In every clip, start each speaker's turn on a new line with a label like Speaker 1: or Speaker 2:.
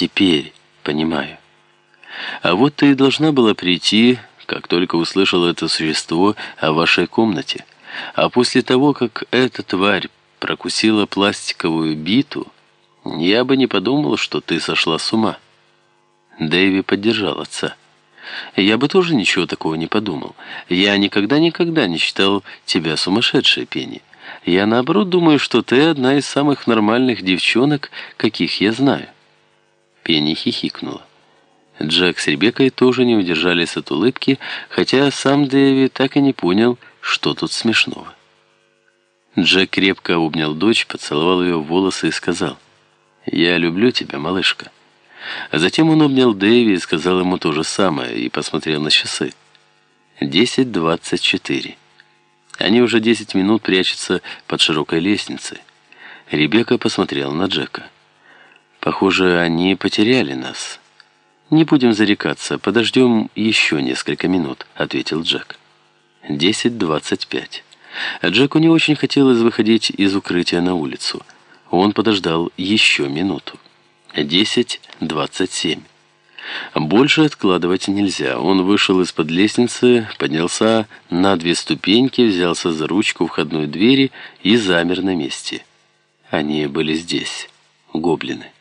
Speaker 1: Теперь понимаю. А вот ты и должна была прийти, как только услышала это существо о вашей комнате. А после того, как эта тварь прокусила пластиковую биту, я бы не подумал, что ты сошла с ума. Дэви поддержал отца. Я бы тоже ничего такого не подумал. Я никогда-никогда не считал тебя сумасшедшей, Пенни. Я наоборот думаю, что ты одна из самых нормальных девчонок, каких я знаю. Пенни хихикнула. Джек с Ребеккой тоже не удержались от улыбки, хотя сам Дэви так и не понял, что тут смешного. Джек крепко обнял дочь, поцеловал ее в волосы и сказал, «Я люблю тебя, малышка». А затем он обнял Дэви и сказал ему то же самое и посмотрел на часы. Десять двадцать четыре. Они уже десять минут прячутся под широкой лестницей. Ребекка посмотрела на Джека. «Похоже, они потеряли нас». «Не будем зарекаться, подождем еще несколько минут», — ответил Джек. Десять двадцать пять. Джеку не очень хотелось выходить из укрытия на улицу. Он подождал еще минуту. Десять двадцать семь. Больше откладывать нельзя. Он вышел из-под лестницы, поднялся на две ступеньки, взялся за ручку входной двери и замер на месте. Они были здесь, гоблины.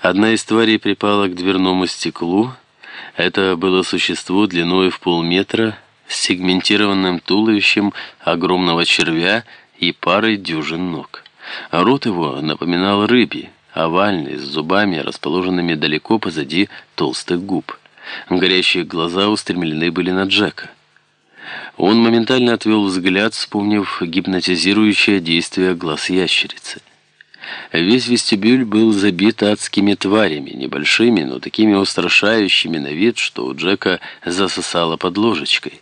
Speaker 1: Одна из тварей припала к дверному стеклу. Это было существо длиной в полметра, с сегментированным туловищем огромного червя и парой дюжин ног. Рот его напоминал рыбий, овальный, с зубами, расположенными далеко позади толстых губ. Горящие глаза устремлены были на Джека. Он моментально отвел взгляд, вспомнив гипнотизирующее действие глаз ящерицы. Весь вестибюль был забит адскими тварями, небольшими, но такими устрашающими на вид, что у Джека засосало под ложечкой.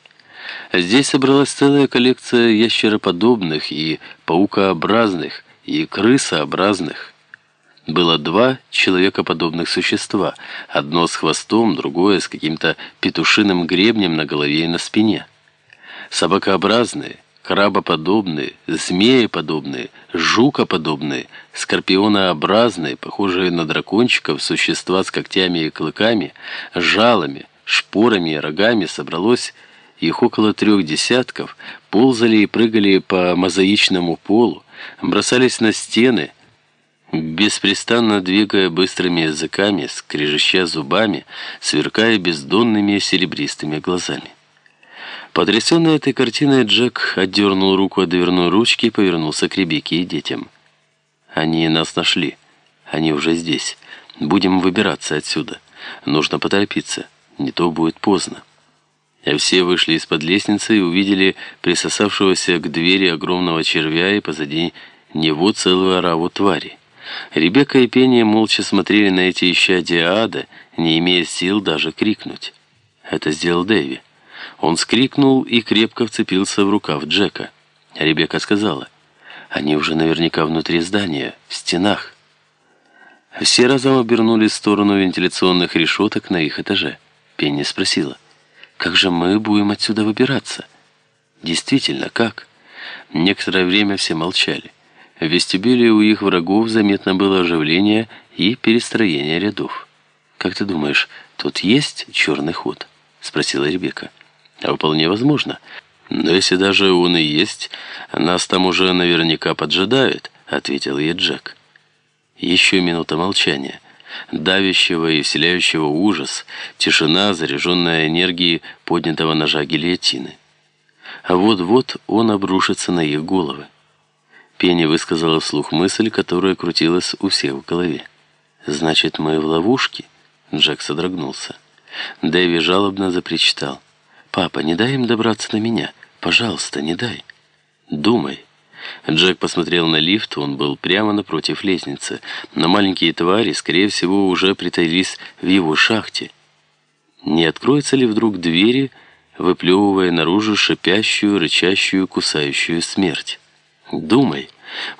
Speaker 1: Здесь собралась целая коллекция ящероподобных и паукообразных, и крысообразных. Было два человекоподобных существа, одно с хвостом, другое с каким-то петушиным гребнем на голове и на спине. Собакообразные, крабоподобные, змееподобные, жукоподобные, скорпионообразные, похожие на дракончиков, существа с когтями и клыками, жалами, шпорами и рогами собралось их около трех десятков, ползали и прыгали по мозаичному полу, бросались на стены, беспрестанно двигая быстрыми языками, скрежеща зубами, сверкая бездонными серебристыми глазами. Потрясенный этой картиной, Джек отдернул руку от дверной ручки и повернулся к Ребекке и детям. «Они нас нашли. Они уже здесь. Будем выбираться отсюда. Нужно поторопиться. Не то будет поздно». Все вышли из-под лестницы и увидели присосавшегося к двери огромного червя и позади него целую ораву твари. Ребекка и Пенни молча смотрели на эти исчадия ада, не имея сил даже крикнуть. Это сделал Дэви. Он скрикнул и крепко вцепился в рукав Джека. Ребекка сказала, «Они уже наверняка внутри здания, в стенах». Все разом обернулись в сторону вентиляционных решеток на их этаже. Пенни спросила, «Как же мы будем отсюда выбираться?» «Действительно, как?» Некоторое время все молчали. В вестибюле у их врагов заметно было оживление и перестроение рядов. «Как ты думаешь, тут есть черный ход?» — спросила Ребекка. А вполне возможно. Но если даже он и есть, нас там уже наверняка поджидают, ответил ей Джек. Еще минута молчания. Давящего и вселяющего ужас, тишина, заряженная энергией поднятого ножа гильотины. А вот-вот он обрушится на их головы. Пенни высказала вслух мысль, которая крутилась у всех в голове. «Значит, мы в ловушке?» Джек содрогнулся. Дэви жалобно запричитал. «Папа, не дай им добраться на меня. Пожалуйста, не дай». «Думай». Джек посмотрел на лифт, он был прямо напротив лестницы, но маленькие твари, скорее всего, уже притаились в его шахте. Не откроются ли вдруг двери, выплевывая наружу шипящую, рычащую, кусающую смерть? «Думай».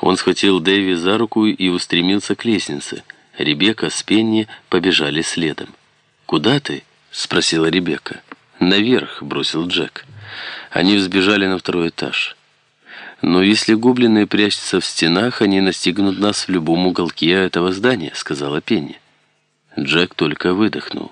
Speaker 1: Он схватил Дэви за руку и устремился к лестнице. Ребекка с Пенни побежали следом. «Куда ты?» — спросила Ребекка. «Наверх», — бросил Джек. Они взбежали на второй этаж. «Но если гоблины прячутся в стенах, они настигнут нас в любом уголке этого здания», — сказала Пенни. Джек только выдохнул.